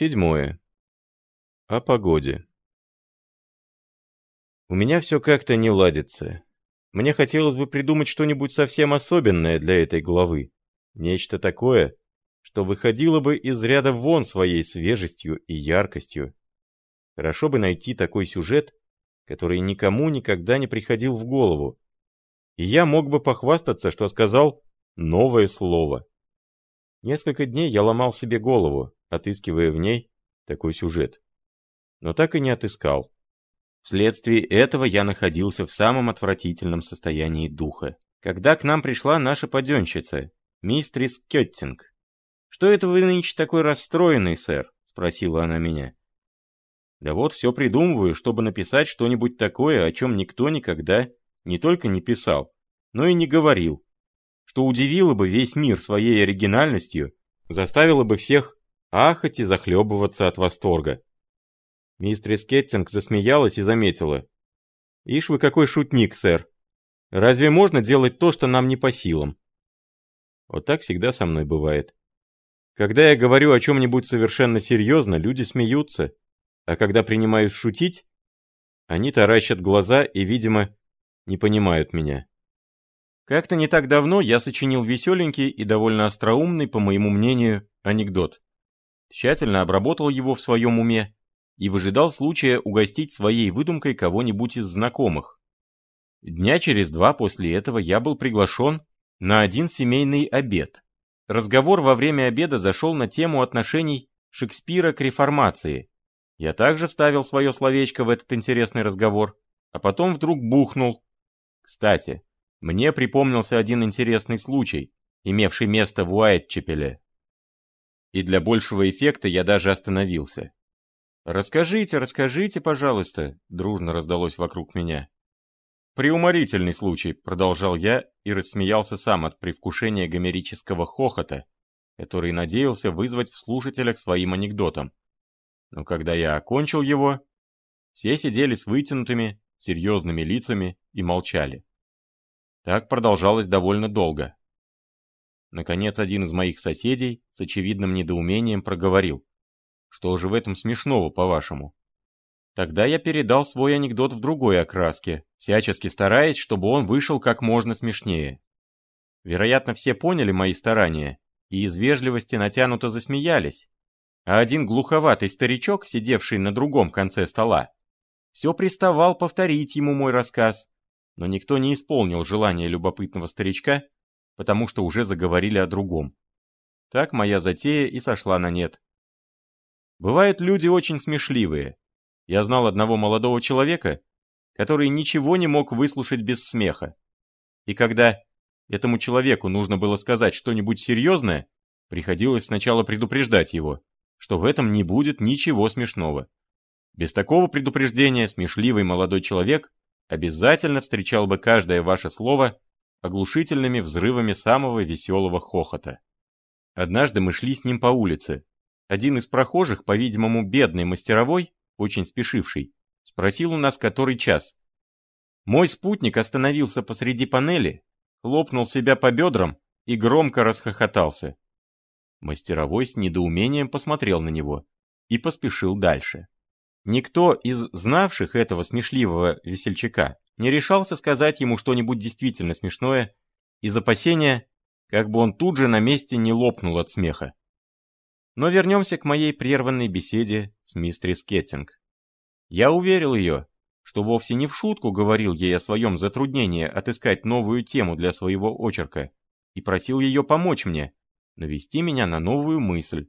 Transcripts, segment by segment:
Седьмое. О погоде. У меня все как-то не ладится. Мне хотелось бы придумать что-нибудь совсем особенное для этой главы. Нечто такое, что выходило бы из ряда вон своей свежестью и яркостью. Хорошо бы найти такой сюжет, который никому никогда не приходил в голову. И я мог бы похвастаться, что сказал новое слово. Несколько дней я ломал себе голову, отыскивая в ней такой сюжет. Но так и не отыскал. Вследствие этого я находился в самом отвратительном состоянии духа. Когда к нам пришла наша паденщица, мистрис Кеттинг. «Что это вы нынче такой расстроенный, сэр?» — спросила она меня. «Да вот все придумываю, чтобы написать что-нибудь такое, о чем никто никогда не только не писал, но и не говорил, что удивило бы весь мир своей оригинальностью, заставило бы всех ахать и захлебываться от восторга. Мистерис Кеттинг засмеялась и заметила. «Ишь вы какой шутник, сэр! Разве можно делать то, что нам не по силам?» Вот так всегда со мной бывает. Когда я говорю о чем-нибудь совершенно серьезно, люди смеются, а когда принимаюсь шутить, они таращат глаза и, видимо, не понимают меня. Как-то не так давно я сочинил веселенький и довольно остроумный, по моему мнению, анекдот. Тщательно обработал его в своем уме и выжидал случая угостить своей выдумкой кого-нибудь из знакомых. Дня через два после этого я был приглашен на один семейный обед. Разговор во время обеда зашел на тему отношений Шекспира к реформации. Я также вставил свое словечко в этот интересный разговор, а потом вдруг бухнул. Кстати, мне припомнился один интересный случай, имевший место в Уайтчепеле. И для большего эффекта я даже остановился. «Расскажите, расскажите, пожалуйста», — дружно раздалось вокруг меня. «Приуморительный случай», — продолжал я и рассмеялся сам от привкушения гомерического хохота, который надеялся вызвать в слушателях своим анекдотом. Но когда я окончил его, все сидели с вытянутыми, серьезными лицами и молчали. Так продолжалось довольно долго. Наконец, один из моих соседей с очевидным недоумением проговорил. «Что же в этом смешного, по-вашему?» Тогда я передал свой анекдот в другой окраске, всячески стараясь, чтобы он вышел как можно смешнее. Вероятно, все поняли мои старания и из вежливости натянуто засмеялись, а один глуховатый старичок, сидевший на другом конце стола, все приставал повторить ему мой рассказ, но никто не исполнил желания любопытного старичка, потому что уже заговорили о другом. Так моя затея и сошла на нет. Бывают люди очень смешливые. Я знал одного молодого человека, который ничего не мог выслушать без смеха. И когда этому человеку нужно было сказать что-нибудь серьезное, приходилось сначала предупреждать его что в этом не будет ничего смешного. Без такого предупреждения смешливый молодой человек обязательно встречал бы каждое ваше слово оглушительными взрывами самого веселого хохота. Однажды мы шли с ним по улице. Один из прохожих, по-видимому, бедный мастеровой, очень спешивший, спросил у нас, который час. Мой спутник остановился посреди панели, хлопнул себя по бедрам и громко расхохотался. Мастеровой с недоумением посмотрел на него и поспешил дальше. Никто из знавших этого смешливого весельчака не решался сказать ему что-нибудь действительно смешное из опасения, как бы он тут же на месте не лопнул от смеха. Но вернемся к моей прерванной беседе с мистерис Кеттинг. Я уверил ее, что вовсе не в шутку говорил ей о своем затруднении отыскать новую тему для своего очерка и просил ее помочь мне, навести меня на новую мысль.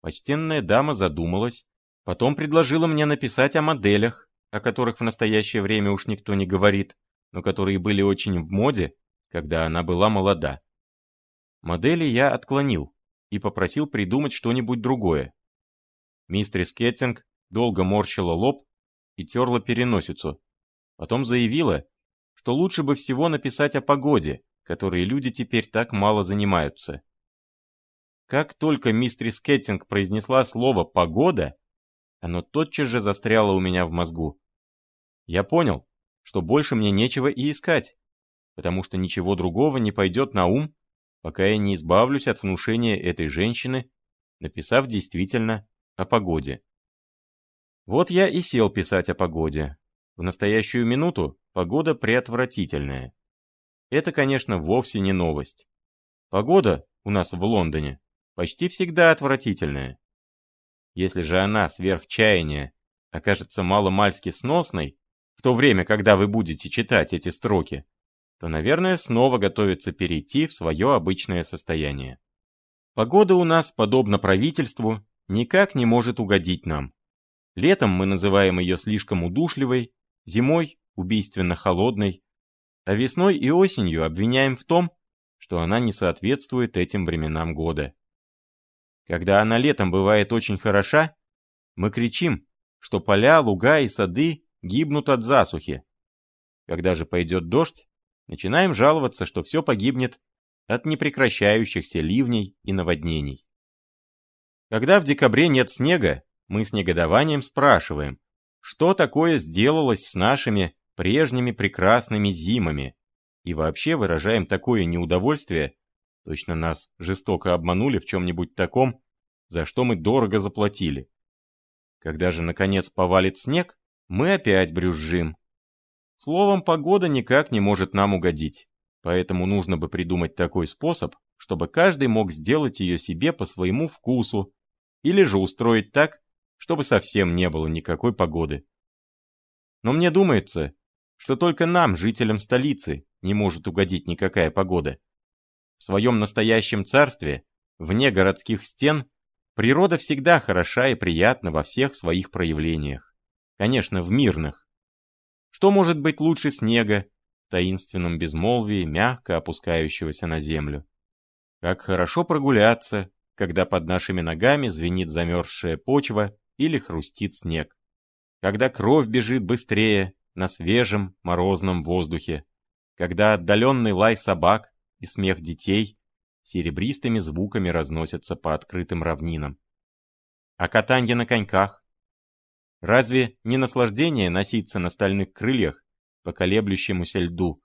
Почтенная дама задумалась, потом предложила мне написать о моделях, о которых в настоящее время уж никто не говорит, но которые были очень в моде, когда она была молода. Модели я отклонил и попросил придумать что-нибудь другое. Мистерис Кеттинг долго морщила лоб и терла переносицу. Потом заявила, что лучше бы всего написать о погоде, которой люди теперь так мало занимаются. Как только мистерис Кеттинг произнесла слово «погода», оно тотчас же застряло у меня в мозгу. Я понял, что больше мне нечего и искать, потому что ничего другого не пойдет на ум, пока я не избавлюсь от внушения этой женщины, написав действительно о погоде. Вот я и сел писать о погоде. В настоящую минуту погода преотвратительная. Это, конечно, вовсе не новость. Погода у нас в Лондоне почти всегда отвратительная. Если же она сверх чаяния окажется маломальски сносной, в то время, когда вы будете читать эти строки, то, наверное, снова готовится перейти в свое обычное состояние. Погода у нас, подобно правительству, никак не может угодить нам. Летом мы называем ее слишком удушливой, зимой – убийственно холодной, а весной и осенью обвиняем в том, что она не соответствует этим временам года. Когда она летом бывает очень хороша, мы кричим, что поля, луга и сады гибнут от засухи. Когда же пойдет дождь, начинаем жаловаться, что все погибнет от непрекращающихся ливней и наводнений. Когда в декабре нет снега, мы с негодованием спрашиваем, что такое сделалось с нашими прежними прекрасными зимами, и вообще выражаем такое неудовольствие, точно нас жестоко обманули в чем-нибудь таком, за что мы дорого заплатили. Когда же, наконец, повалит снег, мы опять брюзжим. Словом, погода никак не может нам угодить, поэтому нужно бы придумать такой способ, чтобы каждый мог сделать ее себе по своему вкусу, или же устроить так, чтобы совсем не было никакой погоды. Но мне думается, что только нам, жителям столицы, не может угодить никакая погода. В своем настоящем царстве, вне городских стен, природа всегда хороша и приятна во всех своих проявлениях. Конечно, в мирных. Что может быть лучше снега, в таинственном безмолвии, мягко опускающегося на землю? Как хорошо прогуляться, когда под нашими ногами звенит замерзшая почва или хрустит снег. Когда кровь бежит быстрее на свежем морозном воздухе когда отдаленный лай собак и смех детей серебристыми звуками разносятся по открытым равнинам. А катанье на коньках? Разве не наслаждение носиться на стальных крыльях по колеблющемуся льду,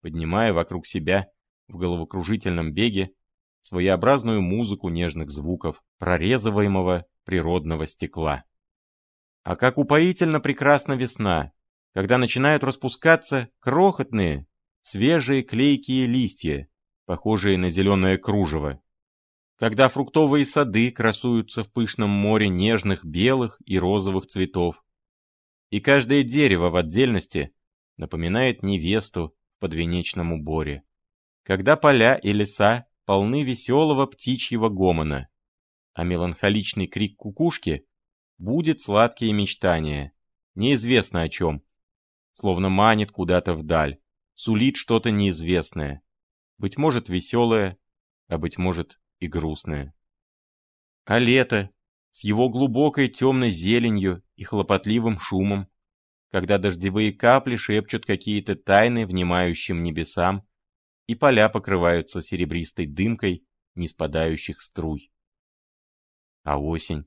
поднимая вокруг себя в головокружительном беге своеобразную музыку нежных звуков, прорезываемого природного стекла? А как упоительно прекрасна весна, когда начинают распускаться крохотные, свежие клейкие листья, похожие на зеленое кружево. Когда фруктовые сады красуются в пышном море нежных белых и розовых цветов. И каждое дерево в отдельности напоминает невесту в подвенечном уборе. Когда поля и леса полны веселого птичьего гомона, а меланхоличный крик кукушки будет сладкие мечтания, неизвестно о чем, словно манит куда-то вдаль сулит что-то неизвестное. Быть может, веселое, а быть может и грустное. А лето с его глубокой темной зеленью и хлопотливым шумом, когда дождевые капли шепчут какие-то тайны внимающим небесам, и поля покрываются серебристой дымкой неспадающих струй. А осень?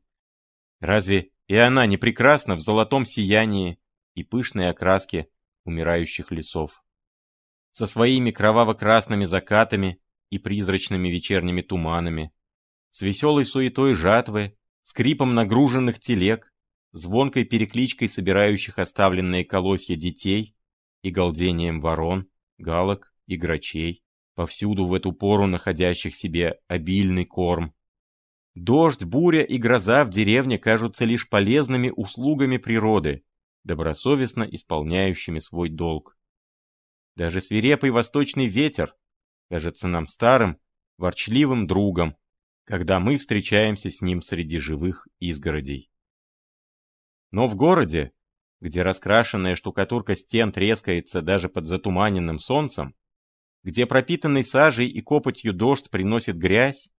Разве и она не прекрасна в золотом сиянии и пышной окраске умирающих лесов? Со своими кроваво-красными закатами и призрачными вечерними туманами, с веселой суетой жатвы, скрипом нагруженных телег, звонкой перекличкой собирающих оставленные колосья детей и галдением ворон, галок и грачей, повсюду в эту пору находящих себе обильный корм. Дождь, буря и гроза в деревне кажутся лишь полезными услугами природы, добросовестно исполняющими свой долг. Даже свирепый восточный ветер кажется нам старым, ворчливым другом, когда мы встречаемся с ним среди живых изгородей. Но в городе, где раскрашенная штукатурка стен трескается даже под затуманенным солнцем, где пропитанный сажей и копотью дождь приносит грязь,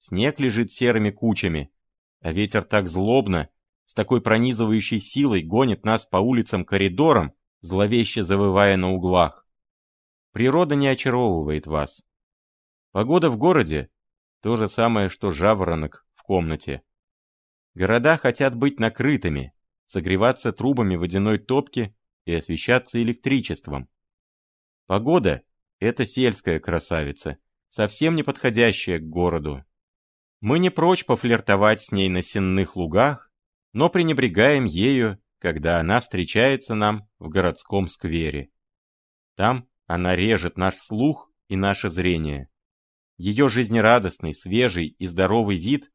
снег лежит серыми кучами, а ветер так злобно, с такой пронизывающей силой гонит нас по улицам-коридорам, зловеще завывая на углах. Природа не очаровывает вас. Погода в городе — то же самое, что жаворонок в комнате. Города хотят быть накрытыми, согреваться трубами водяной топки и освещаться электричеством. Погода — это сельская красавица, совсем не подходящая к городу. Мы не прочь пофлиртовать с ней на сенных лугах, но пренебрегаем ею, когда она встречается нам в городском сквере. Там она режет наш слух и наше зрение. Ее жизнерадостный, свежий и здоровый вид,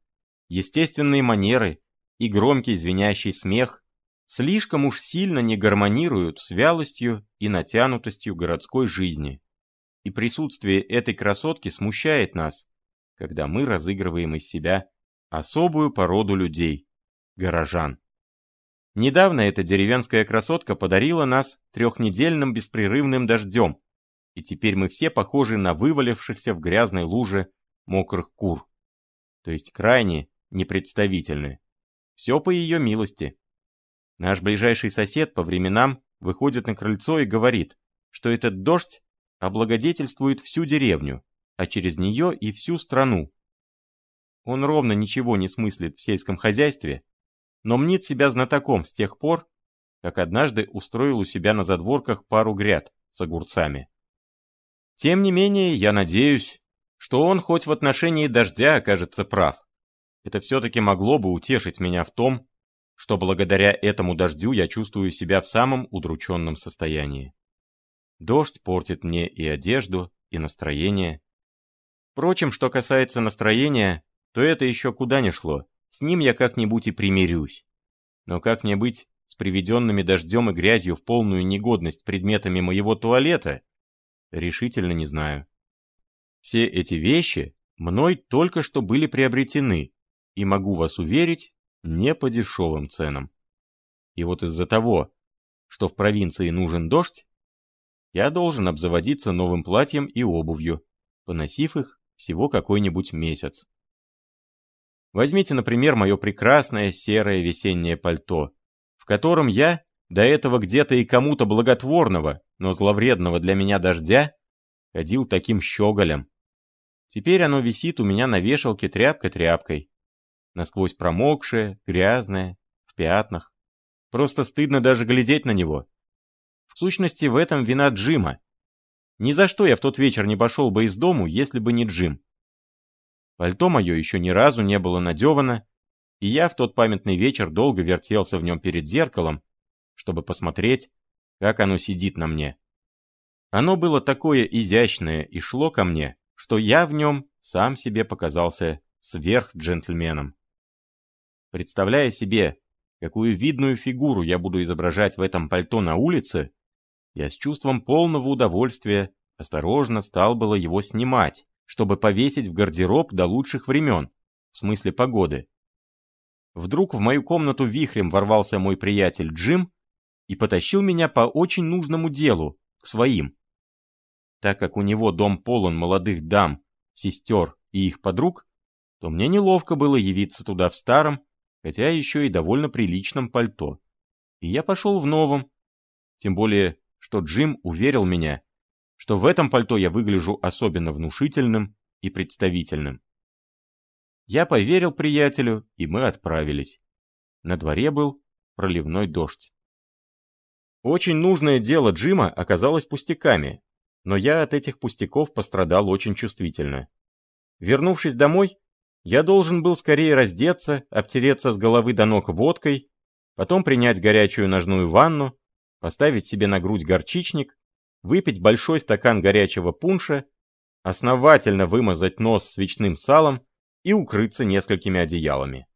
естественные манеры и громкий звенящий смех слишком уж сильно не гармонируют с вялостью и натянутостью городской жизни. И присутствие этой красотки смущает нас, когда мы разыгрываем из себя особую породу людей – горожан. Недавно эта деревенская красотка подарила нас трехнедельным беспрерывным дождем, и теперь мы все похожи на вывалившихся в грязной луже мокрых кур. То есть крайне непредставительны. Все по ее милости. Наш ближайший сосед по временам выходит на крыльцо и говорит, что этот дождь облагодетельствует всю деревню, а через нее и всю страну. Он ровно ничего не смыслит в сельском хозяйстве, но мнит себя знатоком с тех пор, как однажды устроил у себя на задворках пару гряд с огурцами. Тем не менее, я надеюсь, что он хоть в отношении дождя окажется прав. Это все-таки могло бы утешить меня в том, что благодаря этому дождю я чувствую себя в самом удрученном состоянии. Дождь портит мне и одежду, и настроение. Впрочем, что касается настроения, то это еще куда ни шло. С ним я как-нибудь и примирюсь. Но как мне быть с приведенными дождем и грязью в полную негодность предметами моего туалета? Решительно не знаю. Все эти вещи мной только что были приобретены, и могу вас уверить, не по дешевым ценам. И вот из-за того, что в провинции нужен дождь, я должен обзаводиться новым платьем и обувью, поносив их всего какой-нибудь месяц. Возьмите, например, мое прекрасное серое весеннее пальто, в котором я, до этого где-то и кому-то благотворного, но зловредного для меня дождя, ходил таким щеголем. Теперь оно висит у меня на вешалке тряпка тряпкой, насквозь промокшее, грязное, в пятнах. Просто стыдно даже глядеть на него. В сущности, в этом вина Джима. Ни за что я в тот вечер не пошел бы из дому, если бы не Джим. Пальто мое еще ни разу не было надевано, и я в тот памятный вечер долго вертелся в нем перед зеркалом, чтобы посмотреть, как оно сидит на мне. Оно было такое изящное и шло ко мне, что я в нем сам себе показался сверхджентльменом. Представляя себе, какую видную фигуру я буду изображать в этом пальто на улице, я с чувством полного удовольствия осторожно стал было его снимать, чтобы повесить в гардероб до лучших времен, в смысле погоды. Вдруг в мою комнату вихрем ворвался мой приятель Джим и потащил меня по очень нужному делу, к своим. Так как у него дом полон молодых дам, сестер и их подруг, то мне неловко было явиться туда в старом, хотя еще и довольно приличном пальто. И я пошел в новом. Тем более, что Джим уверил меня, что в этом пальто я выгляжу особенно внушительным и представительным. Я поверил приятелю, и мы отправились. На дворе был проливной дождь. Очень нужное дело Джима оказалось пустяками, но я от этих пустяков пострадал очень чувствительно. Вернувшись домой, я должен был скорее раздеться, обтереться с головы до ног водкой, потом принять горячую ножную ванну, поставить себе на грудь горчичник, выпить большой стакан горячего пунша, основательно вымазать нос свечным салом и укрыться несколькими одеялами.